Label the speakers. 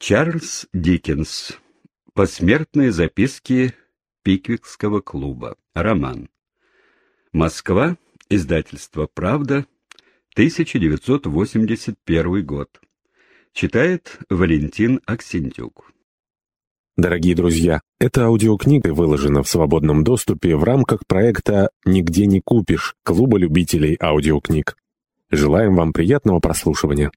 Speaker 1: Чарльз Диккенс. Посмертные записки Пиквикского клуба. Роман. Москва. Издательство «Правда». 1981 год. Читает Валентин Аксентюк.
Speaker 2: Дорогие друзья, эта аудиокнига выложена в свободном доступе в рамках проекта «Нигде не купишь» Клуба любителей аудиокниг. Желаем вам приятного прослушивания.